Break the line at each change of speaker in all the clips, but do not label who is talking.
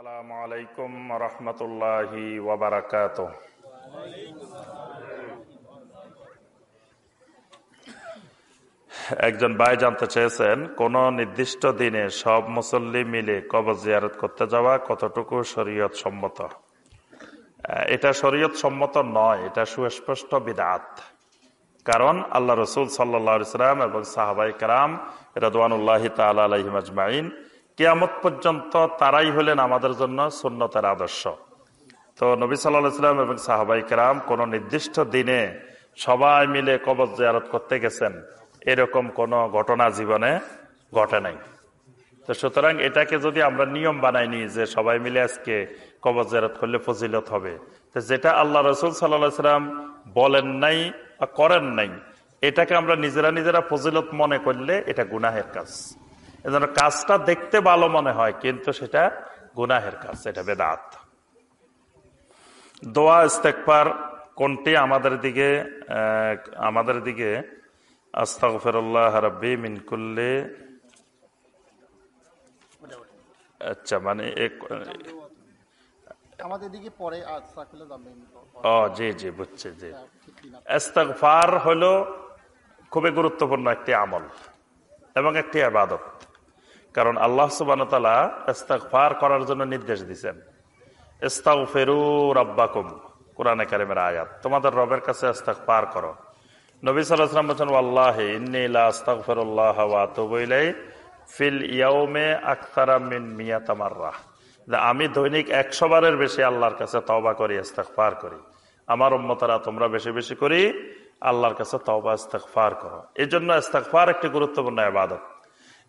আসসালামু আলাইকুম রহমতুল্লাহি ওবরাকাত একজন ভাই জানতে চেয়েছেন, কোন নির্দিষ্ট দিনে সব মুসল্লি মিলে কবর জিয়ারত করতে যাওয়া কতটুকু শরীয়ত সম্মত? এটা শরীয়ত সম্মত নয়, এটা সুস্পষ্ট বিদাত। কারণ আল্লাহ রসুল সাল্লাম এবং সাহাবাই কারাম রাদওয়ানুল্লাহ তালা আলহিম আজমাইন কিয়ামত পর্যন্ত তারাই হলেন আমাদের জন্য সুন্নতের আদর্শ। তো নবী সাল্লাম এবং সাহাবাই কারাম কোন নির্দিষ্ট দিনে সবাই মিলে কবজ জিয়ারত করতে গেছেন। এরকম কোন ঘটনা জীবনে ঘটে নাই। তো সুতরাং এটাকে যদি আমরা নিয়ম বানাইনি যে সবাই মিলে আজকে কবজ জিয়ারত করলে ফজিলত হবে, তো যেটা আল্লাহ রসুল সাল্লাহ সাল্লাম বলেন নাই বা করেন নাই, এটাকে আমরা নিজেরা নিজেরা ফজিলত মনে করলে এটা গুনাহের কাজ। এজন্য কাজটা দেখতে ভালো মনে হয় কিন্তু সেটা গুনাহের কাজ এটা বেদাত। দোয়া ইস্তেকবার কোনটি আমাদের দিকে আমাদের দিকে? আস্তাগফিরুল্লাহ রাব্বি মিন কুল্লি। আচ্ছা মানে এক-
আমাদের দিকে পরে
ও জি জি বুঝছি জি। ইস্তেগফার হলো খুবই গুরুত্বপূর্ণ একটি আমল এবং একটি আবাদত। কারণ আল্লাহ সুবান তালা ইস্তেগফার করার জন্য নির্দেশ দিচ্ছেন ইস্তাগফিরু রাব্বাকুম, কোরআনে কারিমের আয়াত। তোমাদের রবের কাছে ইস্তেগফার করো। নবী সাল্লাল্লাহু আলাইহি বলেন ওয়াল্লাহি ইন্নী লা আস্তাগফিরুল্লাহ ওয়া আতুবু ইলাই ফিল ইয়াউমে আকতারা মিন মিয়াতা মাররা। যে আমি দৈনিক একশো বারের বেশি আল্লাহর কাছে তওবা করি, ইস্তেগফার করি। আমার উম্মতারা তোমরা বেশি বেশি করি, আল্লাহর কাছে তওবা, ইস্তেগফার করো। এই জন্য ইস্তেগফার একটি গুরুত্বপূর্ণ ইবাদত।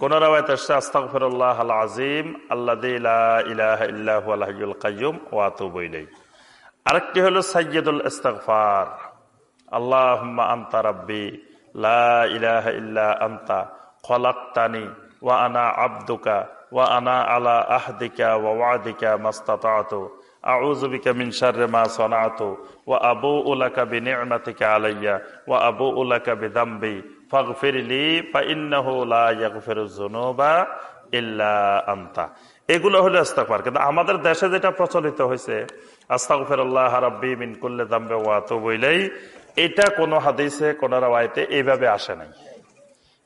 কোন রাওয়ায়াত আসছে, আস্তাগফিরুল্লাহ আল আযীম আল্লাযী লা ইলাহা ইল্লা হুয়াল হাইয়ুল কাইয়্যুম, ওয়া আতুবু ইলাই আরেকটি হলো সাইয়্যিদুল ইস্তিগফার। আল্লাহুম্মা আনতা রাব্বি, লা ইলাহা ইল্লা আনতা, খলাকতানি, ওয়া আনা আবদুকা, ওয়া আনা আলা আহদিকা, ওয়া ওয়াদিকা মাস্তাতাতু। আউযু বিকা মিন শাররি মা সানাতু, ওয়া আবুউ লাকা বিনি'মাতিকা আলাইয়া, ওয়া আবুউ ইয়াগফিরুয ইল্লা আনতা এগুলো হলো ইস্তেগফার। কিন্তু আমাদের দেশে যেটা প্রচলিত হয়েছে, আস্তাগফিরুল্লাহ রাব্বি মিন কুল্লি যামবি ওয়া আতুবু ইলাই এটা কোনো হাদিসে, কোন রাওয়ায়াতে এইভাবে আসে নাই।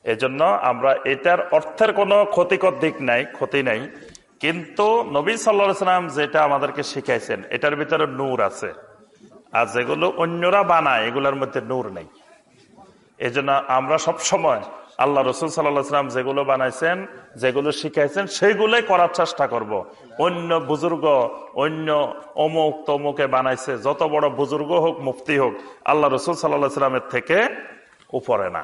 এজন্য আমরা এটার অর্থের কোনো ক্ষতিকর দিক নাই, ক্ষতি নাই। কিন্তু নবী সাল্লা সাল্লাম যেটা আমাদেরকে শিখাইছেন, এটার ভিতরে নূর আছে। আর যেগুলো অন্যরা বানায়, এগুলোর মধ্যে নূর নেই। এই জন্য আমরা সব সময় আল্লাহ রসুল সাল্লাম যেগুলো বানাইছেন, যেগুলো শিখাইছেন, সেইগুলোই করার চেষ্টা করব। অন্য বুজুর্গ, অন্য অমুক তমুকে বানাইছে, যত বড় বুজুর্গ হোক, মুফতি হোক, আল্লাহ রসুল সাল্লাহ সাল্লামের থেকে উপরে না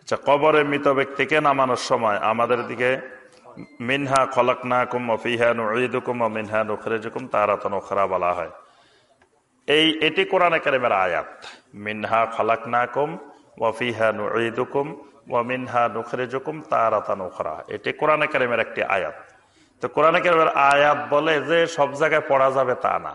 আচ্ছা কবরে মৃত ব্যক্তিকে নামানোর সময় আমাদের দিকে মিনহা খলক না কুম অফিহা নুকুম ও মিনহা নুখরেজুকুম তারাতন ওখরা বলা হয়। এই, এটি কোরআনে কারিমের আয়াত। মিনহা খলাক না কুম ওয়ফিহা নুকুম ও মিনহা নুখরেজুকুম তারাতন ওখরা এটি কোরআনে কারিমের একটি আয়াত। তো কোরআনে কারিমের আয়াত বলে যে সব জায়গায় পড়া যাবে তা না।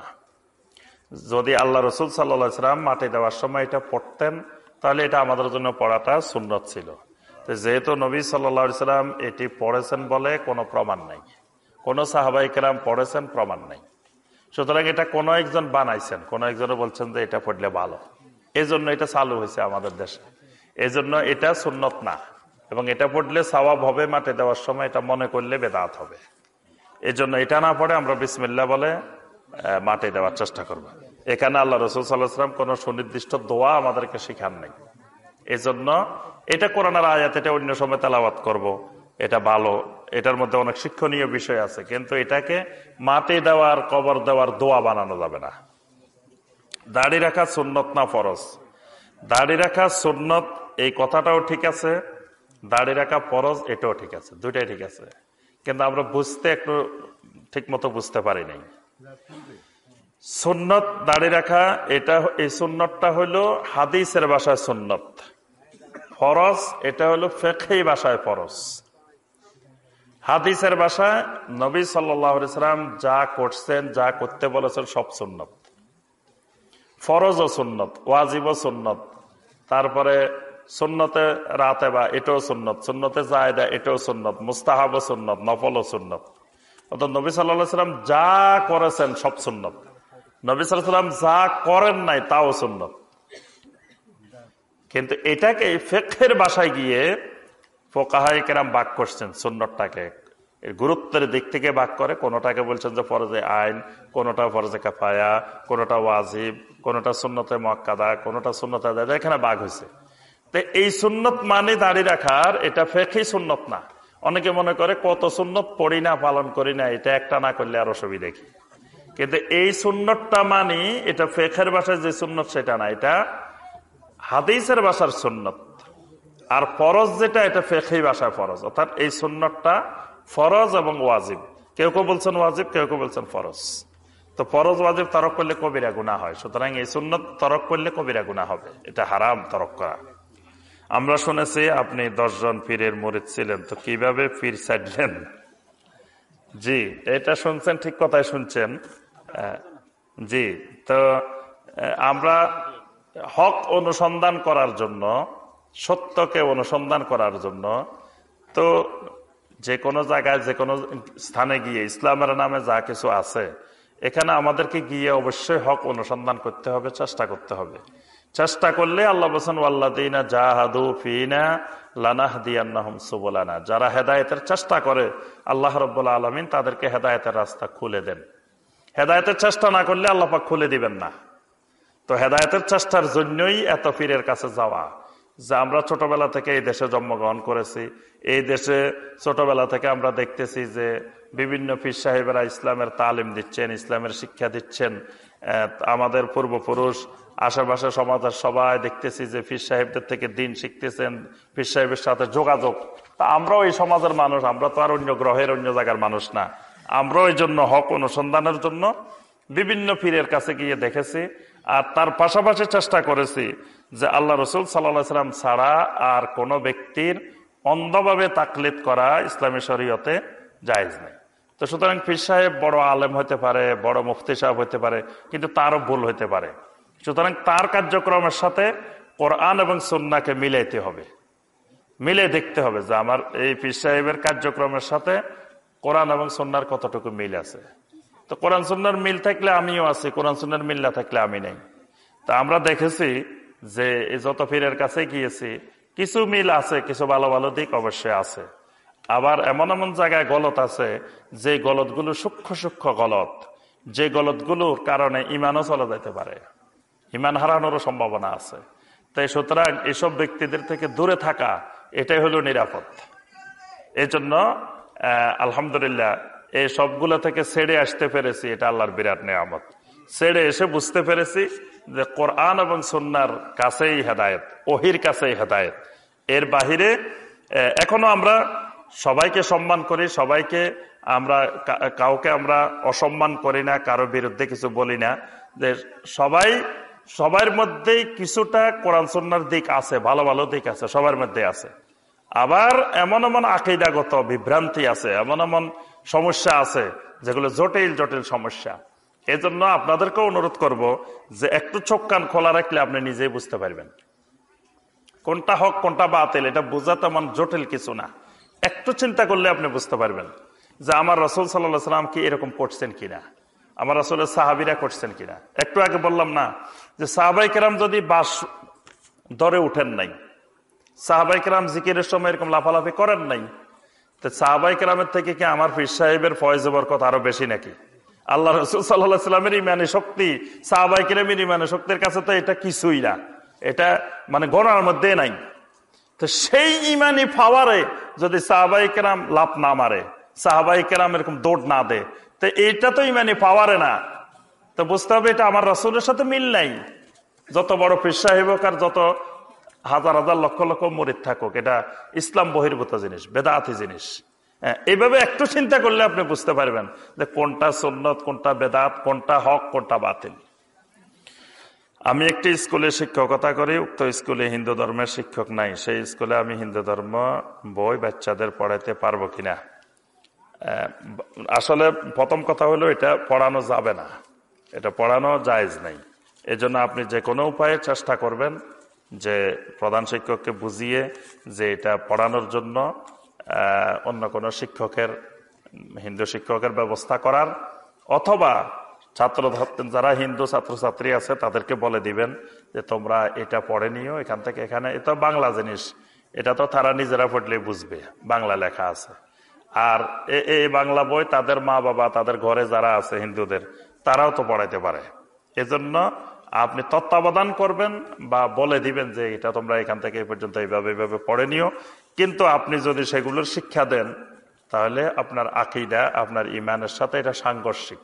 যদি আল্লাহ রসুল সাল্লাম মাটি দেওয়ার সময় এটা পড়তেন, তাহলে এটা আমাদের জন্য পড়াটা সুন্নত ছিল। তো যেহেতু নবী সাল্লা সাল্লাম এটি পড়েছেন বলে কোনো প্রমাণ নাই। কোনো সাহাবাই কেরাম পড়েছেন প্রমাণ নাই। সুতরাং এটা কোনো একজন বানাইছেন, কোনো একজনে বলছেন যে এটা পড়লে ভালো। এই জন্য এটা চালু হয়েছে আমাদের দেশে। এই জন্য এটা সুন্নত না। এবং এটা পড়লে সওয়াব হবে মাটি দেওয়ার সময়, এটা মনে করলে বেদাত হবে। এই জন্য এটা না পড়ে আমরা বিসমিল্লা বলে মাটি দেওয়ার চেষ্টা করব। এখানে আল্লাহ রসুল সাল্লাহাম কোন সুনির্দিষ্ট দোয়া আমাদেরকে শিখান নাই। এই জন্য এটা কোরআনার আয়াত, এটা অন্য সময় তেলাওয়াত করব। এটা ভালো। এটার মধ্যে অনেক শিক্ষণীয় বিষয় আছে, কিন্তু এটাকে মাটি দেওয়ার, কবর দেওয়ার দোয়া বানানো যাবে না। দাড়ি রাখা সুন্নত না ফরজ? দাড়ি রাখা সুন্নত, এই কথাটাও ঠিক আছে। দাড়ি রাখা ফরজ, এটাও ঠিক আছে। দুইটাই ঠিক আছে। কিন্তু আমরা বুঝতে একটু ঠিক মতো বুঝতে পারি নাই। সুন্নত, দাড়ি রাখা, এটা, এই সুন্নতটা হলো হাদিসের বাসায় সুন্নত। ফরজ, এটা হলো ফেকেই বাসায় ফরজ। হাদিসের বাসায় নবী সাল্লাম যা করছেন, যা করতে বলেছেন সব সুন্নত। ফরজ ও সুন্নত ওয়াজিব ও সুন্নত। তারপরে সুন্নতে রাতে বা এটাও সুন্নত, সুন্নতে জায়দা এটাও সুন্নত মুস্তাহাব সুন্নত নফল ও সুন্নত। অর্থাৎ নবী সাল্লাহ সাল্লাম যা করেছেন সব সুন্নত। নবী সাল্লাম যা করেন নাই তাও সুন্নত। কিন্তু এটাকে ফেকের বাসায় গিয়ে ফোকাহাই কেরাম বাক করছেন সুন্নতটাকে। এর গুরুত্বের দিক থেকে বাক করে, কোনোটাকে বলছেন যে ফরজে আইন, কোনোটা ফরজে কাফায়া, কোনোটা ওয়াজিব, কোনোটা সুন্নতে মক্কাদা কোনোটা সুন্নত আদা এখানে বাঘ হয়েছে তো এই সুন্নত মানে দাঁড়িয়ে রাখার, এটা ফেকই সুন্নত না। অনেকে মনে করে কত সুন্নত পড়ি না, পালন করি না, এটা একটা না করলে আর অসুবিধা কি? কিন্তু এই সুন্নতটা মানি, এটা ফেখের বাসায় যে সুন্নত, সেটা না। এটা হাদিসের বাসার সুন্নত। আর ফরজ যেটা, এটা ফেখি বাসায় ফরজ। অর্থাৎ এই সুন্নতটা ফরজ এবং ওয়াজিব। কেউ কেউ বলছেন ওয়াজিব, কেউ কেউ বলছেন ফরজ। তো ফরজ, ওয়াজিব তরক করলে কবিরা গুণা হয়। সুতরাং এই সুন্নত তরক করলে কবিরা গুণা হবে। এটা হারাম তরক করা। আমরা শুনেছি, আপনি দশজন পীরের মরিদ ছিলেন, তো কীভাবে পীর ছাড়লেন জি, এটা শুনছেন, ঠিক কথাই শুনছেন। জি, তো আমরা হক অনুসন্ধান করার জন্য, সত্যকে অনুসন্ধান করার জন্য, তো যে কোনো জায়গায়, যে কোনো স্থানে গিয়ে, ইসলামের নামে যা কিছু আছে, এখানে আমাদেরকে গিয়ে অবশ্যই হক অনুসন্ধান করতে হবে, চেষ্টা করতে হবে। চেষ্টা করলে আল্লাহ বসন আল্লাদিনা জাহাদু ফিনা লানাহ দিয়ান্নাহম সুবলানা। যারা হেদায়তের চেষ্টা করে, আল্লাহ রব্বুল্লা আলমিন তাদেরকে হেদায়তের রাস্তা খুলে দেন। হেদায়তের চেষ্টা না করলে আল্লাপাক খুলে দিবেন না। তো হেদায়তের চেষ্টার জন্যই এত পীরের কাছে যাওয়া। যে আমরা ছোটবেলা থেকে এই দেশে জন্মগ্রহণ করেছি, এই দেশে ছোটবেলা থেকে আমরা দেখতেছি যে বিভিন্ন পীর সাহেবেরা ইসলামের তালিম দিচ্ছেন, ইসলামের শিক্ষা দিচ্ছেন। আমাদের পূর্বপুরুষ, আশেপাশে সমাজের সবাই দেখতেছি যে পীর সাহেবদের থেকে দিন শিখতেছেন, পীর সাহেবের সাথে যোগাযোগ। তা আমরাও এই সমাজের মানুষ, আমরা তো আর অন্য গ্রহের অন্য জায়গার মানুষ না। আমরাও এই জন্য হক অনুসন্ধানের জন্য বিভিন্ন পীরের কাছে গিয়ে দেখেছি আর তার পাশাপাশি চেষ্টা করেছি যে আল্লাহ রসুল সাল্লা সাল্লাম ছাড়া আর কোনো ব্যক্তির অন্ধভাবে তাকলিদ করা ইসলামী শরীয়তে জায়জ নেই। তো সুতরাং পীর সাহেব বড় আলেম হতে পারে, বড় মুফতি সাহেব হতে পারে, কিন্তু তারও ভুল হতে পারে। সুতরাং তার কার্যক্রমের সাথে কোরআন এবং সন্নাকে মিলাইতে হবে। মিলে দেখতে হবে যে আমার এই পীর সাহেবের কার্যক্রমের সাথে কোরআন এবং সন্ন্যার কতটুকু মিল আছে। তো কোরআন সন্ন্যার মিল থাকলে আমিও আছি, কোরআন সন্ন্যার মিল না থাকলে আমি নেই। তা আমরা দেখেছি যে যত পীরের কাছে গিয়েছি, কিছু মিল আছে, কিছু ভালো ভালো দিক অবশ্যই আছে। আবার এমন এমন জায়গায় গলত আছে, যে গলতগুলো সূক্ষ্ম সূক্ষ্ম গলত, যে গলতগুলোর কারণে ইমানও চলে যেতে পারে। ইমান হারানোরও সম্ভাবনা আছে। তাই সুতরাং এসব ব্যক্তিদের থেকে দূরে থাকা, এটাই হলো নিরাপদ। এই জন্য আলহামদুলিল্লাহ এই সবগুলো থেকে ছেড়ে আসতে পেরেছি, এটা আল্লাহর বিরাট নিয়ামত। ছেড়ে এসে বুঝতে পেরেছি যে কোরআন এবং সন্ন্যার কাছেই হেদায়ত, ওহির কাছেই হেদায়ত। এর বাহিরে এখনও আমরা সবাইকে সম্মান করি, সবাইকে আমরা কাউকে আমরা অসম্মান করি না, কারও বিরুদ্ধে কিছু বলি না। যে সবাই, সবার মধ্যেই কিছুটা কোরআন সন্ন্যার দিক আছে, ভালো ভালো দিক আছে, সবার মধ্যে আছে। আবার এমন এমন আকিদাগত বিভ্রান্তি আছে, এমন এমন সমস্যা আছে, যেগুলো জটিল জটিল সমস্যা। এজন্য আপনাদেরকেও অনুরোধ করব যে একটু চোখ কান খোলা রাখলে আপনি নিজেই বুঝতে পারবেন। কোনটা হক, কোনটা বাতিল, এটা বোঝা তেমন জটিল কিছু না। একটু চিন্তা করলে আপনি বুঝতে পারবেন যে আমার রসুল সাল্লাহ সাল্লাম কি এরকম করছেন কিনা? আমার আসলে সাহাবিরা করছেন কিনা? একটু আগে বললাম না যে সাহাবাই কেরাম যদি বাস দরে উঠেন নাই, সাহাবাই কেরাম জিকিরের সময় এরকম লাফালাফি করেন নাই তো সাহাবাই কেরামের থেকে কি আমার ফির সাহেবের ফয়েজ বরকত আরও বেশি নাকি? আল্লাহ রসুল সাল্লাহ সাল্লামের ইমানে শক্তি সাহাবাই কেরামের ইমানে শক্তির কাছে তো এটা কিছুই না। এটা মানে গণার মধ্যে নাই। তো সেই ইমানি পাওয়ারে যদি সাহাবাই কেরাম লাভ না মারে সাহাবাই কেরাম এরকম দৌড় না দেয়, তো এটা তো ইমানি পাওয়ারে না। তো বুঝতে হবে এটা আমার রসুলের সাথে মিল নাই। যত বড় পেশা হোক আর যত হাজার হাজার লক্ষ লক্ষ মরিদ থাকুক এটা ইসলাম বহির্ভূত জিনিস বেদাতি জিনিস। হ্যাঁ, এইভাবে একটু চিন্তা করলে আপনি বুঝতে পারবেন যে কোনটা সুন্নত কোনটা বেদাত কোনটা হক কোনটা বাতিল। আমি একটি স্কুলে শিক্ষকতা করি উক্ত স্কুলে হিন্দু ধর্মের শিক্ষক নাই। সেই স্কুলে আমি হিন্দু ধর্ম বই বাচ্চাদের পড়াইতে পারব কিনা? আসলে প্রথম কথা হলো এটা পড়ানো যাবে না। এটা পড়ানো জায়েজ নাই। এজন্য আপনি যে কোনো উপায়ে চেষ্টা করবেন। যে প্রধান শিক্ষককে বুঝিয়ে যে এটা পড়ানোর জন্য অন্য কোনো শিক্ষকের, হিন্দু শিক্ষকের ব্যবস্থা করার, অথবা ছাত্র যারা হিন্দু ছাত্রছাত্রী আছে, তাদেরকে বলে দিবেন যে তোমরা এটা পড়ে নিও এখান থেকে এখানে। এটা বাংলা জিনিস। এটা তো তারা নিজেরা পড়লে বুঝবে, বাংলা লেখা আছে। আর এই বাংলা বই তাদের মা বাবা তাদের ঘরে যারা আছে হিন্দুদের, তারাও তো পড়াইতে পারে। এজন্য আপনি তত্ত্বাবধান করবেন বা বলে দিবেন যে এটা তোমরা এখান থেকে এই পর্যন্ত এইভাবে এইভাবে পড়ে নিও। কিন্তু আপনি যদি সেগুলোর শিক্ষা দেন তাহলে আপনার আকিদা আপনার ইমানের সাথে এটা সাংঘর্ষিক।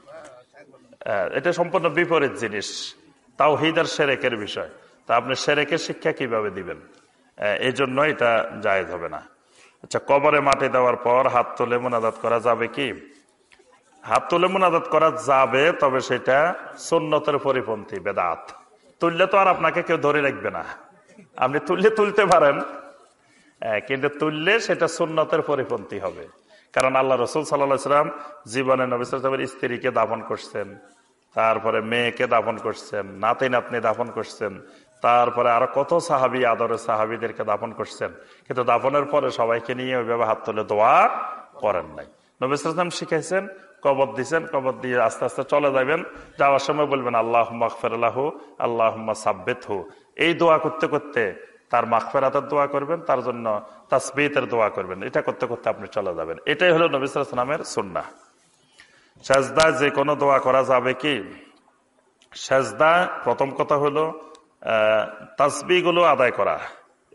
আহ, এটা সম্পূর্ণ বিপরীত জিনিস। তাও হিদার সেরেকের বিষয়। তা আপনি সেরেকের শিক্ষা কীভাবে দিবেন? এই জন্য এটা জায়েজ হবে না। আচ্ছা কবরে মাটি দেওয়ার পর হাত তুলে মোনাজাত করা যাবে কি? হাত তুলে মোনাজাত করা যাবে, তবে সেটা সুন্নতের পরিপন্থী, বেদাত। তুললে তো আর আপনাকে কেউ ধরে রাখবে না। আপনি তুললে তুলতে পারেন। কিন্তু তুললে সেটা সুন্নতের পরিপন্থী হবে। কারণ আল্লাহ রসুল সাল্লাম জীবনে নবিসের স্ত্রীকে দাফন করছেন, তারপরে মেয়েকে দাফন করছেন নাতি নাতনি দাফন করছেন, তারপরে আরও কত সাহাবি, আদরের সাহাবিদেরকে দাফন করছেন। কিন্তু দাফনের পরে সবাইকে নিয়ে ওইভাবে হাত তুলে দোয়া করেন নাই। নবিসাম শিখাইছেন কবর দিছেন, কবর দিয়ে আস্তে আস্তে চলে যাবেন। যাওয়ার সময় বলবেন আল্লাহ মকফেরাল্লাহু আল্লাহ সাব্বেত হু। এই দোয়া করতে করতে তার মাখফেরাতের দোয়া করবেন, তার জন্য তাসবিতের দোয়া করবেন। এটা করতে করতে আপনি চলে যাবেন। এটাই হলো নবিসামের সুন্না সেজদা যে কোনো দোয়া করা যাবে কি? সেজদা প্রথম কথা হলো তাসবি গুলো আদায় করা।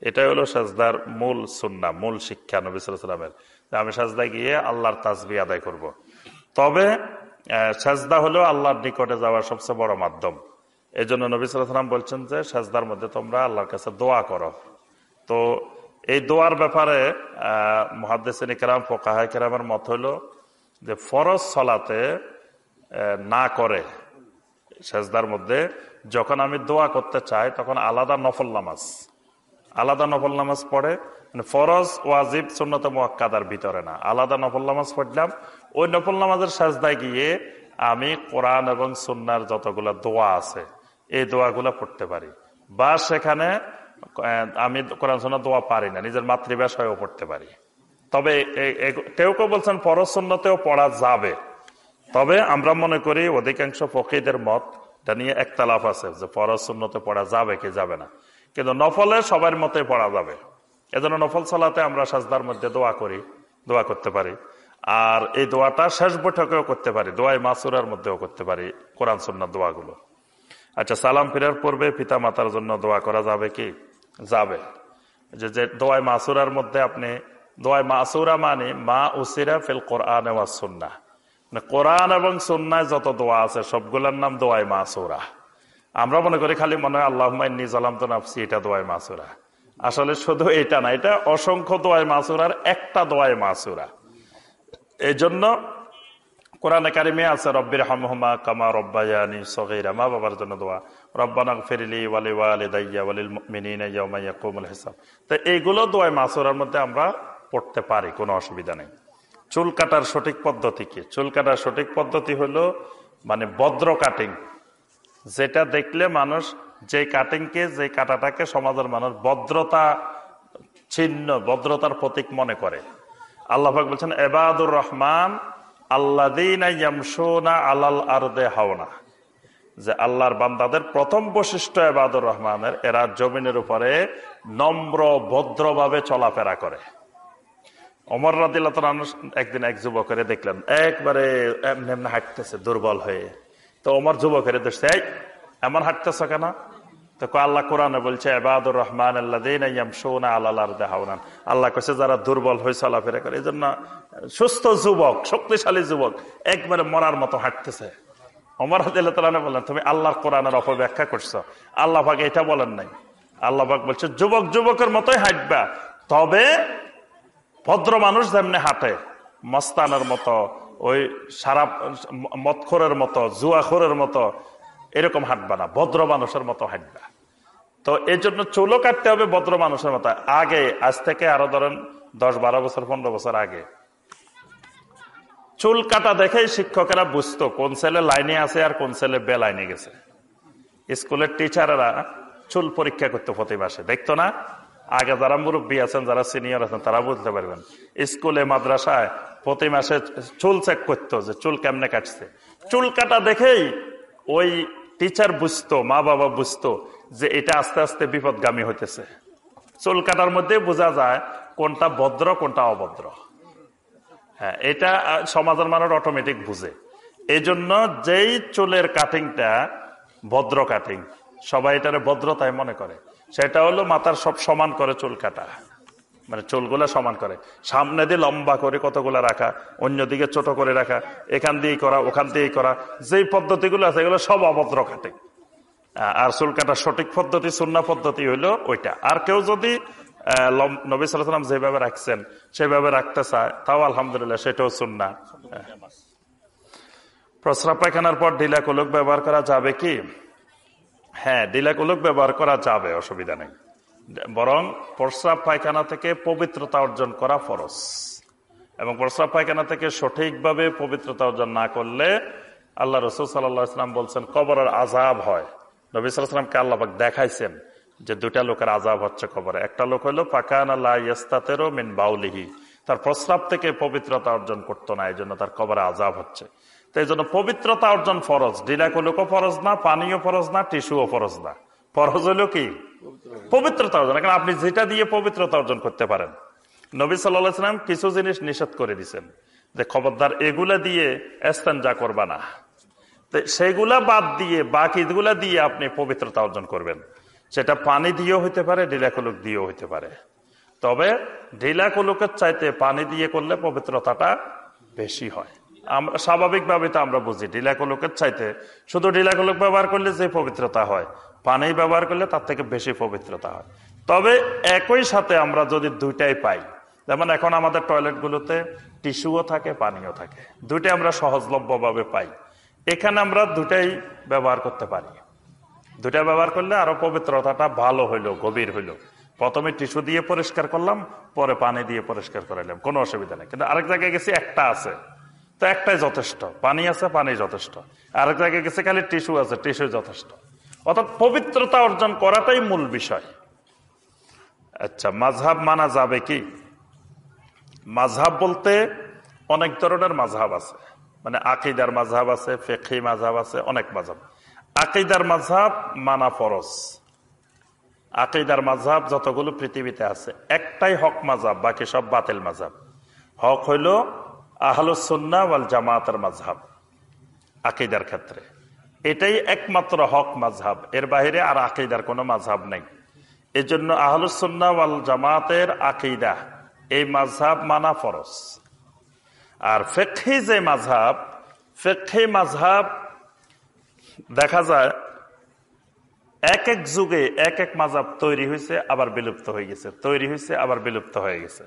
এটাই হলো সেজদার মূল সুন্না মূল শিক্ষা নবিসামের আমি সেজদা গিয়ে আল্লাহর তাসবি আদায় করব। তবে সেজদা হলো আল্লাহর নিকটে যাওয়ার সবচেয়ে বড় মাধ্যম। এই জন্য নবিসাম বলছেন যে, সেজদার মধ্যে তোমরা আল্লাহর কাছে দোয়া করো। তো এই দোয়ার ব্যাপারে মহাদ্দেসিন কেরাম ফোকাহাই কেরামের মত হলো যে, ফরজ সলাতে না করে সেজদার মধ্যে যখন আমি দোয়া করতে চাই, তখন আলাদা নফল নামাজ। আলাদা নফল নামাজ পড়ে মানে ফরজ, ওয়াজিব, সুন্নত মোয়াক্কাদার ভিতরে না। আলাদা নফল নামাজ পড়লাম ওই নফল নামাজের সাজদায় গিয়ে আমি কোরআন এবং সুন্নার যতগুলা দোয়া আছে, এই দোয়াগুলা পড়তে পারি। বা সেখানে আমি কোরআন সুন্নার দোয়া পারি না, নিজের মাতৃভাষায়ও পড়তে পারি। তবে কেউ কেউ বলছেন, ফরজ সুন্নতেও পড়া যাবে। তবে আমরা মনে করি, অধিকাংশ ফকিদের মত, এটা নিয়ে একতালাফ আছে, যে ফরজ সুন্নতে পড়া যাবে কি যাবে না। কিন্তু নফলে সবার মতে পড়া যাবে। এজন্য নফল সালাতে আমরা সাজদার মধ্যে দোয়া করি, দোয়া করতে পারি। আর এই দোয়াটা শেষ বৈঠকেও করতে পারি, দোয়াই মাসুরার মধ্যেও করতে পারি, কোরআন সুন্নার দোয়াগুলো। আচ্ছা সালাম ফিরার পূর্বে পিতা মাতার জন্য দোয়া করা যাবে কি? যাবে। যে যে দোয়াই মাসুরার মধ্যে আপনি, দোয়াই মাসুরা মানে মা উসিরা ফিল কোরআন সুন্না মানে কোরআন এবং সুন্নায় যত দোয়া আছে, সবগুলোর নাম দোয়াই মাসুরা। আমরা মনে করি খালি মনে হয় আল্লাহ জালাম তো নাফসি, এটা দোয়াই মাসুরা। আসলে শুধু এটা না, এটা অসংখ্য দোয়াই মাসুরার একটা দোয়াই মাসুরা। এই জন্য কোরআন কারিমে আছে রব্বির হামহমা কামা রব্বায়ানি সগীরা মা বাবার জন্য দোয়া। রব্বানা ফেরিলি ওয়ালি ওয়ালি দাইয়া ওয়ালিল মিনিনা ইয়াউমা ইয়াকুমুল হিসাব তো এইগুলো দোয়াই মাসুরার মধ্যে আমরা পড়তে পারি, কোনো অসুবিধা নেই। চুল কাটার সঠিক পদ্ধতি কি? চুল কাটার সঠিক পদ্ধতি হলো মানে ভদ্র কাটিং। যেটা দেখলে মানুষ যে কাটিংকে, যে কাটাটাকে সমাজের মানুষ ভদ্রতা চিহ্ন ভদ্রতার প্রতীক মনে করে। আল্লাহ বলছেন, এবাদুর রহমান আল্লাদিনা আলাল আরদে হাওনা। যে আল্লাহর বান্দাদের প্রথম বৈশিষ্ট্য এবাদুর রহমানের, এরা জমিনের উপরে নম্র, ভদ্রভাবে চলাফেরা করে। অমর রাদিল্লাহ একদিন এক যুবকের দেখলেন, একবারে এমনি এমনি হাঁটতেছে দুর্বল হয়ে। তো অমর যুবকের দেখছে এমন হাঁটতেছ কেন? তো আল্লাহ কোরআনে বলছে এবাদুর রহমান আল্লাহ আল্লাহ কাছে যারা দুর্বল হয়ে চলাফেরা করে এই জন্য সুস্থ যুবক, শক্তিশালী যুবক, একবারে মরার মতো হাঁটতেছে। অমর হাদিল্লাহ বললেন, তুমি আল্লাহর কোরআনের অপব্যাখ্যা করছ। আল্লাহ ভাগে এটা বলেন নাই। আল্লাহবাক বলছে, যুবক যুবকের মতোই হাঁটবা, তবে ভদ্র মানুষ যেমনি হাঁটে, মস্তানের মতো, ওই সারা মৎখরের মতো, জুয়াখোরের মতো, এরকম হাঁটবা না, ভদ্র মানুষের মতো হাঁটবা। তো এই জন্য চুলও কাটতে হবে ভদ্র মানুষের মতো। আগে, আজ থেকে আরও ধরেন দশ বারো বছর, পনেরো বছর আগে। চুল কাটা দেখেই শিক্ষকেরা বুঝতো কোন ছেলে লাইনে আছে আর কোন ছেলে বে লাইনে গেছে। স্কুলের টিচারেরা চুল পরীক্ষা করতো প্রতি মাসে, দেখতো না? আগে যারা মুরব্বী আছেন, যারা সিনিয়র আছেন, তারা বুঝতে পারবেন। স্কুলে, মাদ্রাসায় প্রতি মাসে চুল চেক করতো যে চুল কেমনে কাটছে। চুল কাটা দেখেই ওই টিচার বুঝতো মা বাবা বুঝতো যে এটা আস্তে আস্তে বিপদগামী হইতেছে। চুল কাটার মধ্যে বোঝা যায় কোনটা ভদ্র, কোনটা অভদ্র। হ্যাঁ এটা সমাজের মানুষ অটোমেটিক বুঝে। এই জন্য যেই চুলের কাটিংটা ভদ্র কাটিং সবাই এটারে ভদ্রতায় মনে করে। সেটা হলো মাথার সব সমান করে চুল কাটা। মানে চুলগুলা সমান করে। সামনে দিয়ে লম্বা করে কতগুলা রাখা, অন্যদিকে ছোট করে রাখা, এখান দিয়েই করা, ওখান দিয়েই করা। যেই পদ্ধতিগুলো আছে, এগুলো সব অভদ্র কাটিং আর চুল কাটার সঠিক পদ্ধতি, সুন্না পদ্ধতি হইল ওইটা। আর কেউ যদি নবী সালাম যেভাবে রাখছেন, সেভাবে রাখতে চায়, তাও আলহামদুলিল্লাহ সেটাও সুন্না। প্রস্রাব পায়খানার পর ঢিলা কুলুক ব্যবহার করা যাবে কি? হ্যাঁ ঢিলা কুলুক ব্যবহার করা যাবে, অসুবিধা নেই। বরং প্রস্রাব পায়খানা থেকে পবিত্রতা অর্জন করা ফরস এবং প্রস্রাব পায়খানা থেকে সঠিকভাবে পবিত্রতা অর্জন না করলে আল্লাহ রসুল সাল্লাম বলছেন, কবরের আজাব হয়। নবী সাল্লামকে আল্লাহাক দেখাইছেন যে দুটা লোকের আজাব হচ্ছে কবরে। একটা লোক হলো পাকান আল্লাহ ইস্তাতেরও মিন বাউলিহি। তার প্রস্রাব থেকে পবিত্রতা অর্জন করতো না এই জন্য তার কবরে আজাব হচ্ছে। তো এই জন্য পবিত্রতা অর্জন ফরজ। ডিলাকুলুকও ফরজ না, পানিও ফরজ না, টিস্যুও ফরজ না। ফরজ হলো কি? পবিত্রতা অর্জন। কারণ আপনি যেটা দিয়ে পবিত্রতা অর্জন করতে পারেন, নবী সাল্লাম কিছু জিনিস নিষেধ করে দিচ্ছেন যে, খবরদার, এগুলা দিয়ে যা করবা না। সেইগুলা বাদ দিয়ে বাকিগুলা দিয়ে আপনি পবিত্রতা অর্জন করবেন। সেটা পানি দিয়েও হইতে পারে ঢিলাকুলুক দিয়েও হইতে পারে। তবে ঢিলাকুলুকের চাইতে পানি দিয়ে করলে পবিত্রতাটা বেশি হয়। আমরা স্বাভাবিকভাবে তো আমরা বুঝি ঢিলাকুলুকের চাইতে শুধু ঢিলাকুলুক ব্যবহার করলে যে পবিত্রতা হয়, পানি ব্যবহার করলে তার থেকে বেশি পবিত্রতা হয়। তবে একই সাথে আমরা যদি দুইটাই পাই, যেমন এখন আমাদের টয়লেটগুলোতে টিস্যুও থাকে, পানিও থাকে, দুইটাই আমরা সহজলভ্যভাবে পাই। এখানে আমরা দুটাই ব্যবহার করতে পারি। দুটা ব্যবহার করলে আরও পবিত্রতাটা ভালো হইল, গভীর হইল। প্রথমে টিস্যু দিয়ে পরিষ্কার করলাম, পরে পানি দিয়ে পরিষ্কার করাইলাম কোনো অসুবিধা নেই। কিন্তু আরেক জায়গায় গেছি একটা আছে, তো একটাই যথেষ্ট। পানি আছে, পানি যথেষ্ট। আরেক জায়গায় গেছে খালি টিস্যু আছে, টিস্যু যথেষ্ট। অর্থাৎ পবিত্রতা অর্জন করাটাই মূল বিষয়। আচ্ছা মাঝহাব মানা যাবে কি? মাঝহাব বলতে অনেক ধরনের মাঝহাব আছে। মানে আকিদার মাঝহাব আছে ফেকি মাঝহাব আছে, অনেক মাঝহাব আকিদার মাঝহাব মানা ফরজ। আকিদার মাঝহাব যতগুলো পৃথিবীতে আছে, একটাই হক মাঝহাব বাকি সব বাতিল মাঝহাব হক হইল আহলুসন্না ওয়াল জামাতের মাঝহাব আকিদার ক্ষেত্রে। এটাই একমাত্র হক মাঝহাব এর বাহিরে আর আকিদার কোনো মাঝহাব নেই। এই জন্য আহলুসন্না ওয়াল জামাতের আকিদা, এই মাঝহাব মানা ফরজ। আর ফেক্ষি যে মাঝহাব ফেক্ষি মাঝহাব দেখা যায়, এক এক যুগে এক এক মাঝাব তৈরি হয়েছে আবার বিলুপ্ত হয়ে গেছে। তৈরি হয়েছে আবার বিলুপ্ত হয়ে গেছে।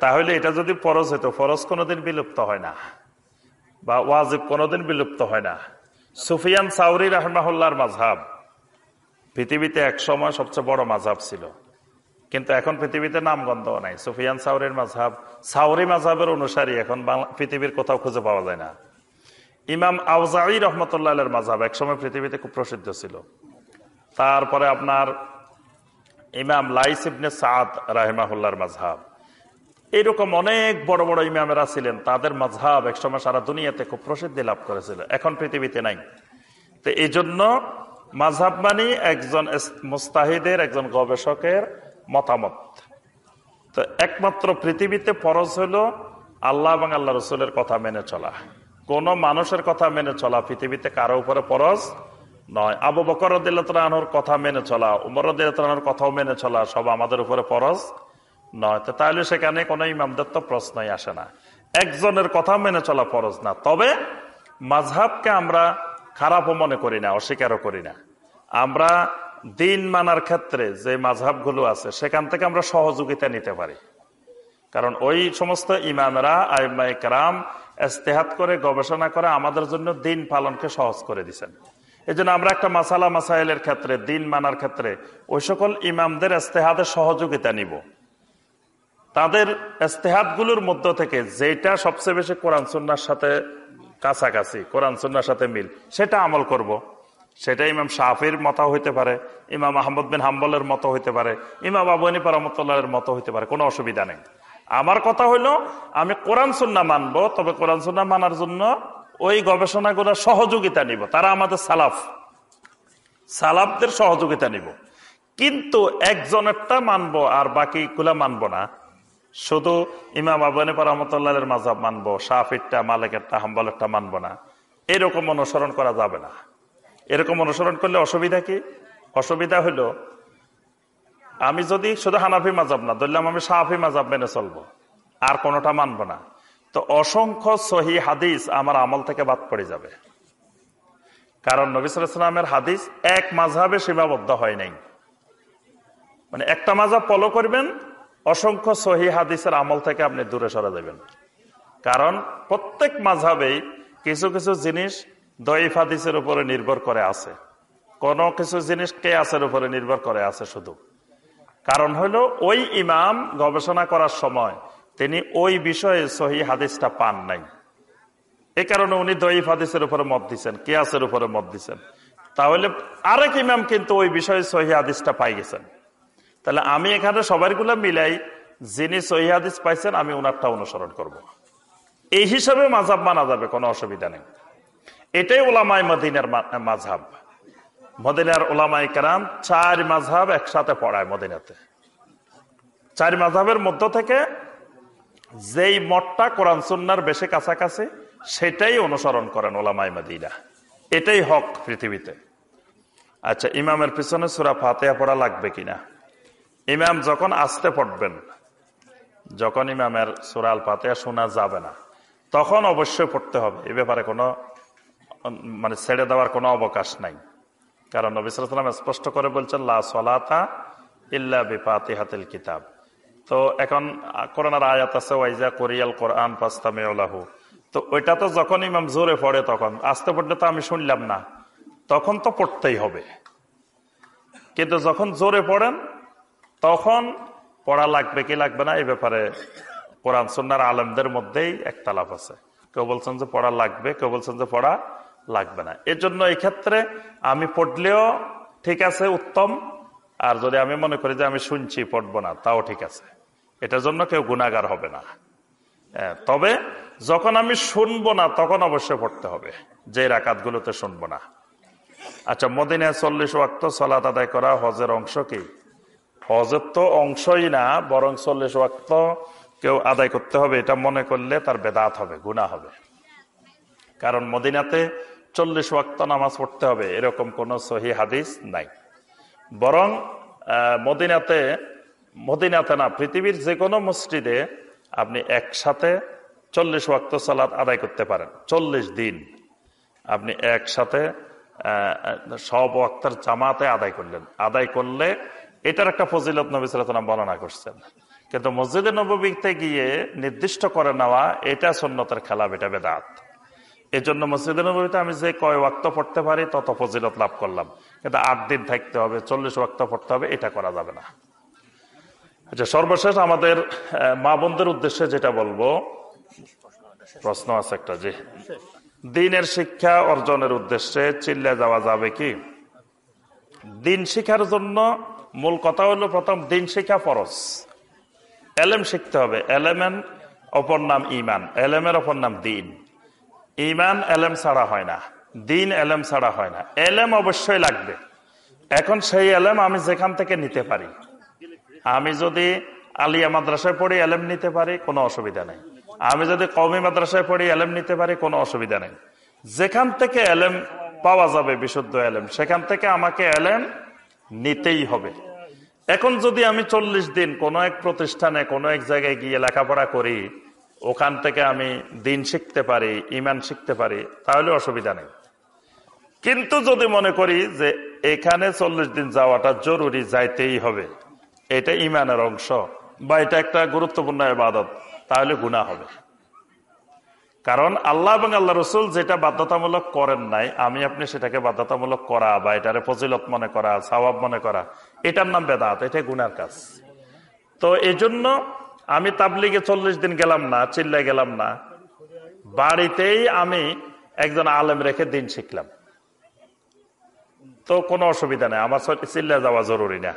তাহলে এটা যদি ফরজ হইতো, ফরজ কোনোদিন বিলুপ্ত হয় না। বা ওয়াজিব কোনোদিন বিলুপ্ত হয় না। সুফিয়ান সাউরি রহমাহুল্লার মাঝহাব পৃথিবীতে এক সময় সবচেয়ে বড় মাঝহাব ছিল। কিন্তু এখন পৃথিবীতে নামগন্ধ নাই। সুফিয়ান সাউরির মাঝহাব সাউরি মাঝহাবের অনুসারী এখন পৃথিবীর কোথাও খুঁজে পাওয়া যায় না। ইমাম আউজাই রহমতুল্লাহ মাঝহাব একসময় পৃথিবীতে খুব প্রসিদ্ধ ছিল। তারপরে আপনার ইমাম লাইস ইবনে সাদ রাহেমাহুল্লার মাঝহাব এরকম অনেক বড় বড় ইমামেরা ছিলেন, তাদের মাঝহাব একসময় সারা দুনিয়াতে খুব প্রসিদ্ধি লাভ করেছিল। এখন পৃথিবীতে নাই। তো এই জন্য মাঝহাব মানি একজন মুস্তাহিদের, একজন গবেষকের মতামত। তো একমাত্র পৃথিবীতে ফরজ হইল আল্লাহ এবং আল্লাহ রসুলের কথা মেনে চলা। কোন মানুষের কথা মেনে চলা পৃথিবীতে কারও উপরে ফরজ নয়। আবু বকর দিল্লাহর কথা মেনে চলা, উমর দিল্লাহর কথাও মেনে চলা, সব আমাদের উপরে ফরজ নয়। তো তাহলে সেখানে কোনো ইমামদের তো প্রশ্নই আসে না। একজনের কথা মেনে চলা ফরজ না। তবে মাঝহাবকে আমরা খারাপও মনে করি না, অস্বীকারও করি না। আমরা দিন মানার ক্ষেত্রে যে মাঝহাবগুলো আছে, সেখান থেকে আমরা সহযোগিতা নিতে পারি। কারণ ওই সমস্ত ইমামেরা আইমাই কারাম এস্তেহাত করে, গবেষণা করে আমাদের জন্য দিন পালনকে সহজ করে দিচ্ছেন এই জন্য আমরা একটা মাসালা মাসাইলের ক্ষেত্রে, দিন মানার ক্ষেত্রে, ওই সকল ইমামদের এস্তেহাদের সহযোগিতা নিব। তাদের এস্তেহাতগুলোর মধ্য থেকে যেটা সবচেয়ে বেশি কোরআন সুন্নার সাথে কাছাকাছি, কোরআন সুন্নার সাথে মিল, সেটা আমল করব। সেটা ইমাম শাহির মতো হইতে পারে, ইমাম আহমদ বিন হাম্বলের মতো হইতে পারে, ইমাম আবনী পারমতুল্লাহের মতো হইতে পারে, কোনো অসুবিধা নেই। আমার কথা হইল, আমি কোরআন সুন্না মানবো, তবে কোরআন সুন্না মানার জন্য ওই গবেষণাগুলো সহযোগিতা নিব। তারা আমাদের সালাফ। সালাফদের সহযোগিতা নিব। কিন্তু একজনেরটা মানব আর বাকিগুলা মানবো না। শুধু ইমাম আবানি রহমতুল্লাহের মাঝাব মানবো শাহিরটা মালিকেরটা, হাম্বলেরটা মানবো না। এরকম অনুসরণ করা যাবে না। এরকম অনুসরণ করলে অসুবিধা কি? অসুবিধা হইল, আমি যদি শুধু হানাফি মাজাব না, ধরলাম আমি সাহাফি মাজাব মেনে চলবো, আর কোনোটা মানবো না, তো অসংখ্য সহি হাদিস আমার আমল থেকে বাদ পড়ে যাবে। কারণ নবিসামের হাদিস এক মাঝাবে সীমাবদ্ধ হয় নাই। মানে একটা মাঝাব ফলো করবেন, অসংখ্য সহি হাদিসের আমল থেকে আপনি দূরে সরে যাবেন। কারণ প্রত্যেক মাঝাবেই কিছু কিছু জিনিস দইফ হাদিসের উপরে নির্ভর করে আছে। কোন কিছু জিনিস কে আসের উপরে নির্ভর করে আছে শুধু। কারণ হলো, ওই ইমাম গবেষণা করার সময় তিনি ওই বিষয়ে সহি হাদিসটা পান নাই। এ কারণে উনি দইফ হাদিসের উপরে মত দিচ্ছেন কেয়াসের উপরে মত দিচ্ছেন তাহলে আরেক ইমাম কিন্তু ওই বিষয়ে সহি হাদিসটা পাই গেছেন। তাহলে আমি এখানে সবাইগুলো মিলাই যিনি সহি হাদিস পাইছেন, আমি ওনারটা অনুসরণ করব। এই হিসাবে মাঝাব মানা যাবে, কোনো অসুবিধা নেই। এটাই ওলামাই মদিনার মাঝাব মদিনার ওলামাই কারাম চার মাঝাব একসাথে পড়ায় মদিনাতে। চার মাঝাবের মধ্য থেকে যেই মঠটা কোরআন সুন্নার বেশি কাছাকাছি, সেটাই অনুসরণ করেন ওলামাই মদিনা। এটাই হক পৃথিবীতে। আচ্ছা ইমামের পিছনে সুরা ফাতেহা পড়া লাগবে কিনা? ইমাম যখন আসতে পড়বেন, যখন ইমামের সুরাল ফাতেহা শোনা যাবে না, তখন অবশ্যই পড়তে হবে। এ ব্যাপারে কোনো মানে ছেড়ে দেওয়ার কোনো অবকাশ নাই। কারণ নবিসাম স্পষ্ট করে বলছেন, লা সলাতা ইল্লা বিপাতি হাতিল কিতাব। তো এখন করোনার আয়াত আছে ওয়াইজা কোরিয়াল কোরআন পাস্তামেলাহু তো ওইটা তো যখন ইমাম জোরে পড়ে তখন আসতে পড়লে তো আমি শুনলাম না, তখন তো পড়তেই হবে। কিন্তু যখন জোরে পড়েন, তখন পড়া লাগবে কি লাগবে না, এই ব্যাপারে কোরআন সন্ন্যার আলমদের মধ্যেই একতালাপ আছে। কেউ বলছেন যে পড়া লাগবে, কেউ বলছেন যে পড়া লাগবে না। এর জন্য এই ক্ষেত্রে আমি পড়লেও ঠিক আছে, উত্তম। আর যদি আমি মনে করি যে আমি শুনছি, পড়ব না, তাও ঠিক আছে। এটার জন্য কেউ গুণাগার হবে না। তবে যখন আমি শুনব না, তখন অবশ্যই পড়তে হবে। যে রাকাতগুলোতে শুনব না। আচ্ছা মদিনায় চল্লিশ ওয়াক্ত সলাত আদায় করা হজের অংশ কি? হজের তো অংশই না, বরং চল্লিশ ওয়াক্ত কেউ আদায় করতে হবে। এটা মনে করলে তার বেদাত হবে গুণা হবে। কারণ মদিনাতে চল্লিশ ওয়াক্ত নামাজ পড়তে হবে, এরকম কোন সহি হাদিস নাই। বরং মদিনাতে মদিনাতে না, পৃথিবীর যে কোনো মসজিদে আপনি একসাথে চল্লিশ ওয়াক্ত সালাদ আদায় করতে পারেন, চল্লিশ দিন। আপনি একসাথে সব ওয়াক্তার জামাতে আদায় করলেন। আদায় করলে এটার একটা ফজিলত নবী সালাম বর্ণনা করছেন। কিন্তু মসজিদে নবীতে গিয়ে নির্দিষ্ট করে নেওয়া, এটা সন্ন্যতের খেলা এটা বেদাত। এই জন্য মসজিদে নবীতে আমি যে কয় ওয়াক্ত পড়তে পারি, তত ফজিলত লাভ করলাম। কিন্তু আট দিন থাকতে হবে, চল্লিশ ওয়াক্ত পড়তে হবে, এটা করা যাবে না। আচ্ছা সর্বশেষ আমাদের মা বোনদের উদ্দেশ্যে যেটা বলব, প্রশ্ন আছে একটা যে দিনের শিক্ষা অর্জনের উদ্দেশ্যে চিল্লে যাওয়া যাবে কি? দিন শিখার জন্য মূল কথা হলো প্রথম, দিন শিক্ষা ফরস এলেম শিখতে হবে। এলেমেন অপর নাম ইমান, এলেমের অপর নাম দিন। ইমান এলেম ছাড়া হয় না, দিন এলেম ছাড়া হয় না। এলেম অবশ্যই লাগবে। এখন সেই এলেম আমি যেখান থেকে নিতে পারি। আমি যদি আলিয়া মাদ্রাসায় পড়ি, এলেম নিতে পারি, কোনো অসুবিধা নেই। আমি যদি কৌমি মাদ্রাসায় পড়ি, এলেম নিতে পারি, কোনো অসুবিধা নেই। যেখান থেকে এলেম পাওয়া যাবে, বিশুদ্ধ এলেম, সেখান থেকে আমাকে এলেম নিতেই হবে। এখন যদি আমি চল্লিশ দিন কোনো এক প্রতিষ্ঠানে, কোনো এক জায়গায় গিয়ে লেখাপড়া করি ওখান থেকে আমি দিন শিখতে পারি ইমান শিখতে পারি, তাহলে অসুবিধা নেই। কিন্তু যদি মনে করি যে এখানে চল্লিশ দিন যাওয়াটা জরুরি, যাইতেই হবে, এটা ইমানের অংশ বা এটা একটা গুরুত্বপূর্ণ ইবাদত, তাহলে গুণা হবে। কারণ আল্লাহ এবং আল্লাহ রসুল যেটা বাধ্যতামূলক করেন নাই, আমি আপনি সেটাকে বাধ্যতামূলক করা বা এটারে ফজিলত মনে করা, সওয়াব মনে করা, এটার নাম বেদাত, এটা গুনার কাজ। তো এই জন্য আমি তাবলিগে চল্লিশ দিন গেলাম না, চিল্লায় গেলাম না। বাড়িতেই আমি একজন আলেম রেখে দিন শিখলাম। তো কোনো অসুবিধা নেই, আমার চিল্লা যাওয়া জরুরি না।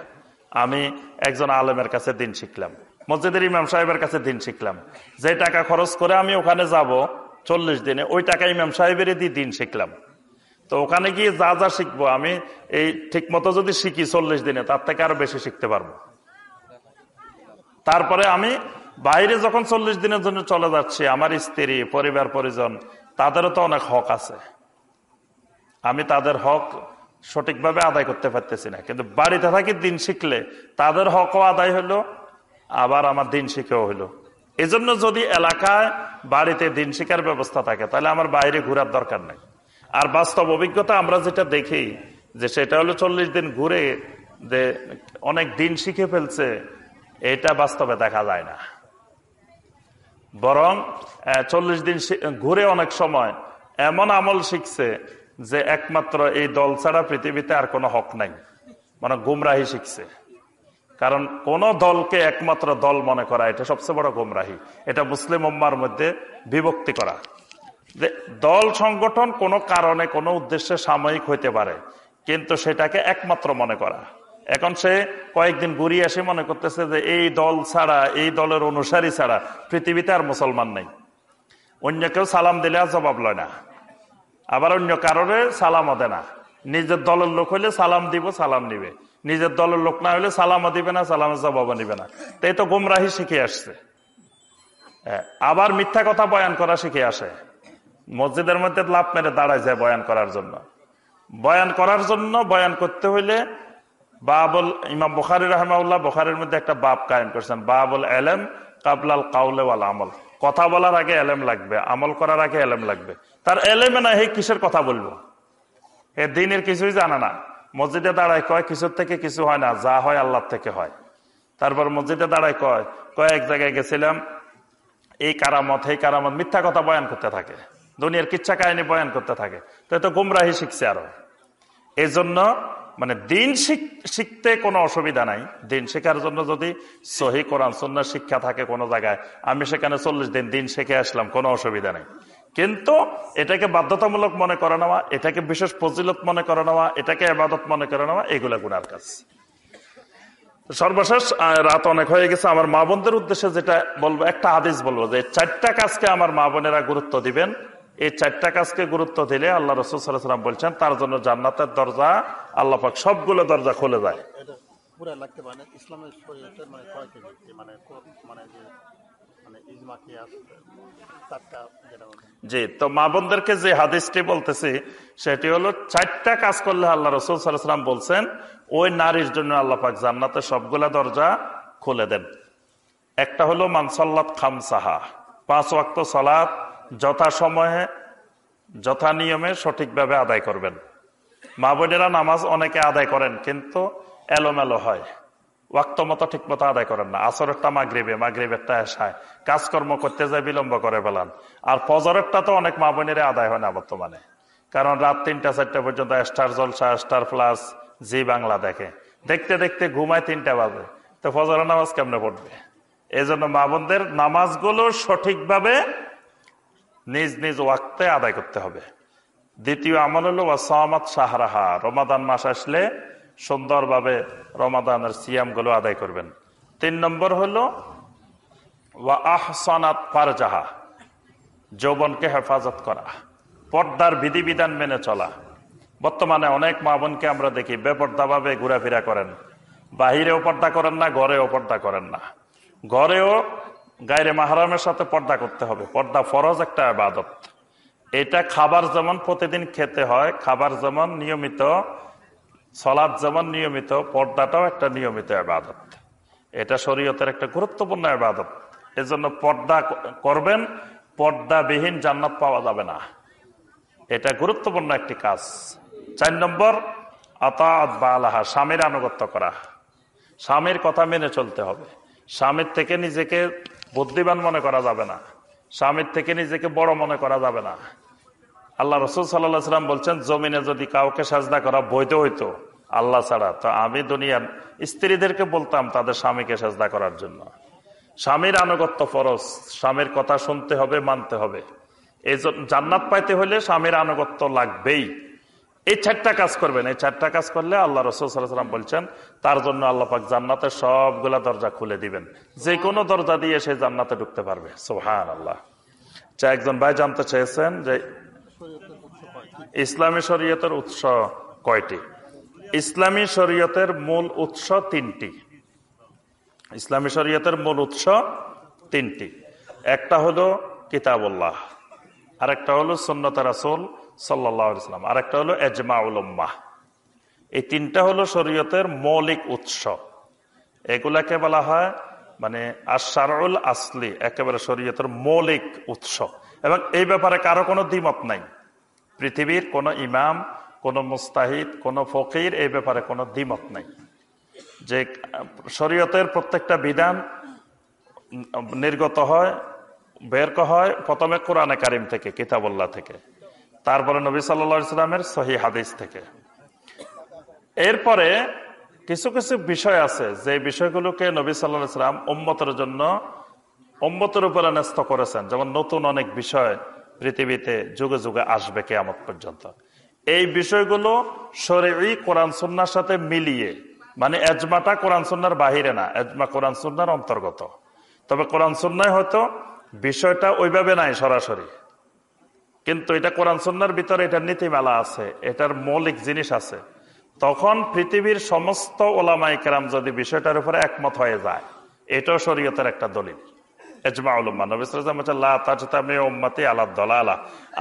আমি একজন আলেমের কাছে দিন শিখলাম, মসজিদের ইমাম সাহেবের কাছে দিন শিখলাম। যে টাকা খরচ করে আমি ওখানে যাব চল্লিশ দিনে, ওই টাকা ইমাম সাহেবেরই দিয়ে দিন শিখলাম। তো ওখানে গিয়ে যা যা শিখব, আমি এই ঠিক মতো যদি শিখি চল্লিশ দিনে, তার থেকে আরও বেশি শিখতে পারব। তারপরে আমি বাইরে যখন চল্লিশ দিনের জন্য চলে যাচ্ছি, আমার স্ত্রী, পরিবার, পরিজন, তাদেরও তো অনেক হক আছে। আমি তাদের হক সঠিকভাবে আদায় করতে পারতেছি না। কিন্তু বাড়িতে থাকি দিন শিখলে তাদের হকও আদায় হলো, আবার আমার দিন শিখেও হইল এজন্য যদি এলাকায় বাড়িতে দিন শিখার ব্যবস্থা থাকে, তাহলে আমার বাইরে ঘুরার দরকার নেই। আর বাস্তব অভিজ্ঞতা আমরা যেটা দেখি, যে সেটা হলো চল্লিশ দিন ঘুরে যে অনেক দিন শিখে ফেলছে এটা বাস্তবে দেখা যায় না। বরং চল্লিশ দিন ঘুরে অনেক সময় এমন আমল শিখছে যে একমাত্র এই দল ছাড়া পৃথিবীতে আর কোনো হক নাই। মানে গুমরাহি শিখছে। কারণ কোন দলকে একমাত্র দল মনে করা, এটা সবচেয়ে বড় গুমরাহি। এটা মুসলিম উম্মার মধ্যে বিভক্তি করা। যে দল সংগঠন কোনো কারণে, কোনো উদ্দেশ্যে সাময়িক হইতে পারে, কিন্তু সেটাকে একমাত্র মনে করা। এখন সে কয়েকদিন ঘুরিয়ে এসে মনে করতেছে যে এই দল ছাড়া, এই দলের অনুসারী ছাড়া পৃথিবীতে আর মুসলমান নেই। অন্য কেউ সালাম দিলে আর জবাব লয় না। আবার অন্য কারণে সালামও দেয় না। নিজের দলের লোক হইলে সালাম দিব, সালাম নিবে। নিজের দলের লোক না হলে সালামও দিবে না, সালামের জবাবও নিবে না। তাই তো গুমরাহি শিখে আসছে। আবার মিথ্যা কথা বয়ান করা শিখে আসে। মসজিদের মধ্যে লাভ মেরে দাঁড়ায় যায় বয়ান করার জন্য। বয়ান করার জন্য বয়ান করতে হইলে বাবুল, ইমাম বুখারি রহমাউল্লাহ বুখারের মধ্যে একটা বাপ কায়েম করছেন। বাবুল এলেম কাবলাল কাউলে ওয়াল আমল। কথা বলার আগে এলেম লাগবে, আমল করার আগে এলেম লাগবে। তার এলেমে না হে কিসের কথা বলব? এ দিনের কিছুই জানা না। মসজিদে দাঁড়ায় কয়, কিছুর থেকে কিছু হয় না, যা হয় আল্লাহ থেকে হয়। তারপর মসজিদে দাঁড়ায় কয় কয়েক জায়গায় গেছিলাম, এই কারামত এই কারামত মিথ্যা কথা বয়ান করতে থাকে। দুনিয়ার কিচ্ছা কাহিনী বয়ান করতে থাকে। তো গুমরাহি শিখছে আরও। এই জন্য মানে দিন শিখতে কোনো অসুবিধা নাই। দিন শেখার জন্য যদি সহি কোরআন সন্ন্য শিক্ষা থাকে কোনো জায়গায়, আমি সেখানে চল্লিশ দিন দিন শিখে আসলাম, কোনো অসুবিধা নেই। কিন্তু এটাকে বাধ্যতামূলক মনে করে নেওয়া, এটাকে বিশেষ ফজিলত মনে করে নেওয়া, এটাকে আবাদত মনে করে নেওয়া, এগুলা গুনার কাজ। সর্বশেষ রাত অনেক হয়ে গেছে। আমার মা বোনদের উদ্দেশ্যে যেটা বলব, একটা আদেশ বলব যে, চারটা কাজকে আমার মা বোনেরা গুরুত্ব দিবেন। এই চারটা কাজকে গুরুত্ব দিলে আল্লাহ রসুল সাল্লাম বলছেন তার জন্য জান্নাতের দরজা আল্লাহ পাক সবগুলো দরজা খুলে যায় জি তো মা বোনদেরকে যে হাদিসটি বলতেছি সেটি হলো চারটা কাজ করলে আল্লাহ রসুল সাল্লাম বলছেন ওই নারীর জন্য আল্লাহ পাক জান্নাতের সবগুলা দরজা খুলে দেন। একটা হলো মানসাল্লাত খামসাহা পাঁচ ওয়াক্ত সালাত যথা সময়ে, যথা নিয়মে সঠিকভাবে আদায় করবেন। মা বোনেরা নামাজ অনেকে আদায় করেন, কিন্তু এলোমেলো হয়। ওয়াক্ত মতো ঠিক মতো আদায় করেন না। আসরেরটা মাগরিবে, মাগরিবেরটা এসায় কাজকর্ম করতে যায়, বিলম্ব করে ফেলান। আর ফজরেরটা তো অনেক মা বোনেরা আদায় হয় না বর্তমানে। কারণ রাত তিনটা, চারটা পর্যন্ত Star Jalsha, Star Plus Zee Bangla দেখে। দেখতে দেখতে ঘুমায় তিনটা বাজে। তো ফজরের নামাজ কেমনে পড়বে? এই জন্য মা বোনদের নামাজগুলো সঠিকভাবে নিজ নিজ ওয়াক্তে আদায় করতে হবে। দ্বিতীয় আমল হলো ওয়াসামাত সাহারাহা রমাদান মাস আসলে সুন্দরভাবে রমাদানের সিয়ামগুলো আদায় করবেন। তিন নম্বর হলো ওয়া ফারজাহা। যৌবনকে হেফাজত করা। পর্দার বিধিবিধান মেনে চলা। বর্তমানে অনেক মা বোনকে আমরা দেখি বেপর্দাভাবে ঘোরাফেরা করেন। বাহিরেও পর্দা করেন না, ঘরেও পর্দা করেন না। ঘরেও গায়ের মাহারামের সাথে পর্দা করতে হবে। পর্দা ফরজ একটা আবাদত এটা খাবার যেমন প্রতিদিন খেতে হয়, খাবার যেমন নিয়মিত, সলাদ যেমন নিয়মিত, পর্দাটাও একটা নিয়মিত আবাদত এটা শরীয়তের একটা গুরুত্বপূর্ণ আবাদত এজন্য পর্দা করবেন, পর্দাবিহীন জান্নাত পাওয়া যাবে না। এটা গুরুত্বপূর্ণ একটি কাজ। চার নম্বর আতাত বা আলাহা স্বামীর আনুগত্য করা। স্বামীর কথা মেনে চলতে হবে। স্বামীর থেকে নিজেকে বুদ্ধিমান মনে করা যাবে না। স্বামীর থেকে নিজেকে বড় মনে করা যাবে না। আল্লাহ রসুল সাল্লাহ সাল্লাম বলছেন, জমিনে যদি কাউকে সাজদা করা বৈধ হইতো, আল্লাহ ছাড়া, তো আমি দুনিয়ার স্ত্রীদেরকে বলতাম তাদের স্বামীকে সাজদা করার জন্য। স্বামীর আনুগত্য ফরজ, স্বামীর কথা শুনতে হবে, মানতে হবে। এই জান্নাত পাইতে হলে স্বামীর আনুগত্য লাগবেই। এই চারটা কাজ করবেন। এই চারটা কাজ করলে আল্লাহ রসুলাম বলছেন, তার জন্য আল্লাহ পাক জান্নাতের সবগুলা দরজা খুলে দিবেন। যে কোনো দরজা দিয়ে সে জান্নাতে ঢুকতে পারবে। সোহান আল্লাহ চা একজন ভাই জানতে চেয়েছেন যে ইসলামী শরীয়তের উৎস কয়টি? ইসলামী শরীয়তের মূল উৎস তিনটি। ইসলামী শরীয়তের মূল উৎস তিনটি। একটা হলো কিতাবুল্লাহ, আরেকটা হলো সন্নত রাসুল সাল্লাম। আরেকটা হলো এজমা উলম্মাহ এই তিনটা হলো শরীয়তের মৌলিক উৎস। এগুলাকে বলা হয় মানে আশারুল আসলি, একেবারে শরীয়তের মৌলিক উৎস। এবং এই ব্যাপারে কারও কোনো দ্বিমত নাই। পৃথিবীর কোন ইমাম, কোন মুস্তাহিদ, কোন ফকির এই ব্যাপারে কোনো দ্বিমত নাই। যে শরীয়তের প্রত্যেকটা বিধান নির্গত হয়, বের হয় প্রথমে কোরআনে কারিম থেকে, কিতাবুল্লাহ থেকে। তারপরে নবী সাল্লা ইসলামের সহি হাদিস থেকে। এরপরে কিছু কিছু বিষয় আছে, যে বিষয়গুলোকে নবী সাল্লাহ ইসলাম উম্মতের জন্য, উম্মতের উপরে ন্যস্ত করেছেন। যেমন নতুন অনেক বিষয় পৃথিবীতে যুগে যুগে আসবে কে কেয়ামত পর্যন্ত। এই বিষয়গুলো শরীরই কোরআন সন্ন্যার সাথে মিলিয়ে মানে এজমাটা কোরআন সন্ন্যার বাহিরে না, এজমা কোরআন সন্ন্যার অন্তর্গত। তবে কোরআন সন্ন্যায় হয়তো বিষয়টা ওইভাবে নাই সরাসরি। কিন্তু এটা কোরআন সন্ন্যার ভিতরে এটার নীতিমালা আছে, এটার মৌলিক জিনিস আছে। তখন পৃথিবীর সমস্ত ওলামাই কেরাম যদি বিষয়টার উপরে একমত হয়ে যায়, এটাও শরীয়তের একটা দলিল।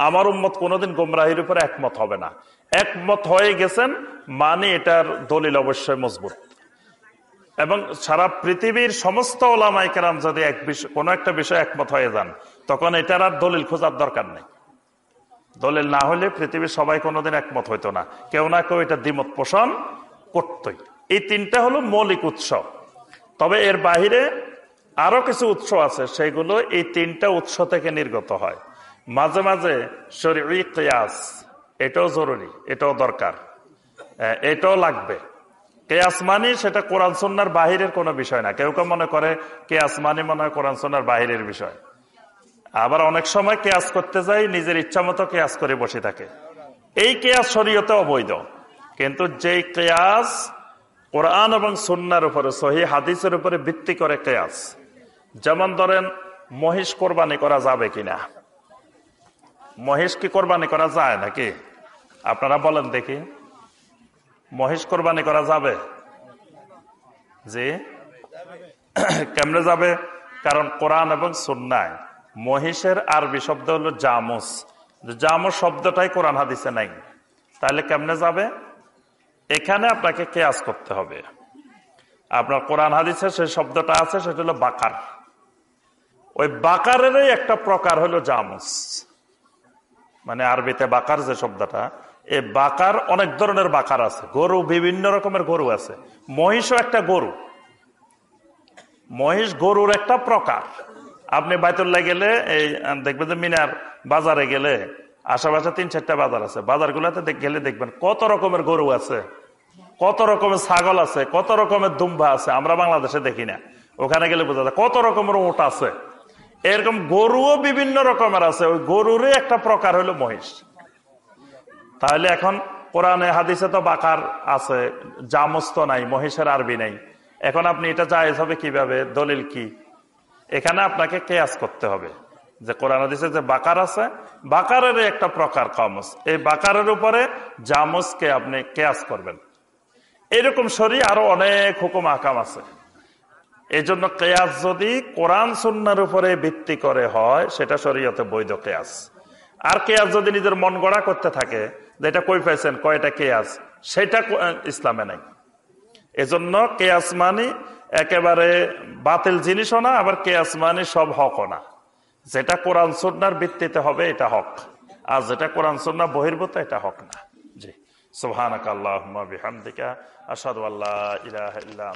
আমার উম্মত গোমরাহির উপরে একমত হবে না। একমত হয়ে গেছেন মানে এটার দলিল অবশ্যই মজবুত। এবং সারা পৃথিবীর সমস্ত ওলামাই কেরাম যদি এক বিষয় কোনো একটা বিষয় একমত হয়ে যান, তখন এটার আর দলিল খোঁজার দরকার নেই। দলিল না হলে পৃথিবীর সবাই কোনোদিন একমত হইতো না। কেউ না কেউ এটা দ্বিমত পোষণ করতই। এই তিনটা হলো মৌলিক উৎস। তবে এর বাহিরে আরও কিছু উৎস আছে, সেগুলো এই তিনটা উৎস থেকে নির্গত হয়। মাঝে মাঝে কেয়াস, এটাও জরুরি, এটাও দরকার। এটাও লাগবে। কেয়াস মানি সেটা কোরআন সন্ন্যার বাহিরের কোনো বিষয় না। কেউ কেউ মনে করে কেয়াস মানি মনে হয় কোরআন সন্ন্যার বাহিরের বিষয়। আবার অনেক সময় কেয়াস করতে যাই, নিজের ইচ্ছা মতো কেয়াস করে বসে থাকে। এই কেয়াস শরীয়তে অবৈধ। কিন্তু যে কেয়াস কোরআন এবং সন্ন্যার উপরে, সহি হাদিসের উপরে ভিত্তি করে কেয়াস। যেমন ধরেন, মহিষ কোরবানি করা যাবে কিনা? মহিষ কি কোরবানি করা যায় নাকি? আপনারা বলেন দেখি। মহিষ কোরবানি করা যাবে? জি? কেমনে যাবে? কারণ কোরআন এবং সুন্নায় মহিষের আরবি শব্দ হলো জামুস। জামুস শব্দটাই কোরআন হাদিসে নাই। তাহলে কেমনে যাবে? এখানে আপনাকে কেয়াস করতে হবে। আপনার কোরআন হাদিসে সেই শব্দটা আছে, সেটা হলো বাকার। ওই বাকারেরই একটা প্রকার হলো জামুস। মানে আরবিতে বাকার যে শব্দটা এই বাকার অনেক ধরনের বাকার আছে। গরু, বিভিন্ন রকমের গরু আছে। মহিষও একটা গরু। মহিষ গরুর একটা প্রকার। আপনি বাইতুল্লাহ গেলে, এই দেখবেন যে মিনার বাজারে গেলে আশেপাশে তিন চারটা বাজার আছে। বাজারগুলোতে গেলে দেখবেন কত রকমের গরু আছে, কত রকমের ছাগল আছে, কত রকমের দুম্বা আছে, আমরা বাংলাদেশে দেখি না। ওখানে গেলে বোঝা যায় কত রকমের ওট আছে। এরকম গরুও বিভিন্ন রকমের আছে, ওই গরুরই একটা প্রকার হলো মহিষ। তাহলে এখন কোরআনে, হাদিসে তো বাকার আছে, জামস্ত নাই, মহিষের আরবি নাই। এখন আপনি এটা জায়েজ হবে কীভাবে? দলিল কি? এখানে আপনাকে কেয়াস করতে হবে। যে কোরআন হাদিসে যে বাকার আছে বাকারের একটা প্রকার কমস। এই বাকারের উপরে জামসকে আপনি কেয়াস করবেন। এরকম শরী আরও অনেক হুকুম আকাম আছে। এই জন্য কেয়াস যদি কোরআন সুন্নার উপরে ভিত্তি করে হয়, সেটা শরীয়তে বৈধ কেয়াস। আর কেয়াস যদি নিজের মন গড়া করতে থাকে যে এটা কই পাইছেন, কয়টা কেয়াস, সেটা ইসলামে নাই। এজন্য কেয়াস মানি একেবারে বাতিল জিনিসও না, আবার কেয়াস মানি সব হক না। যেটা কোরআন সন্ন্যার ভিত্তিতে হবে এটা হক। আর যেটা কোরআন সন্না বহির্ভূত এটা হক না। জি। সুবহানাক আসাদ বিহামদিকা, আশহাদু আল্লা ইলাহা ইল্লা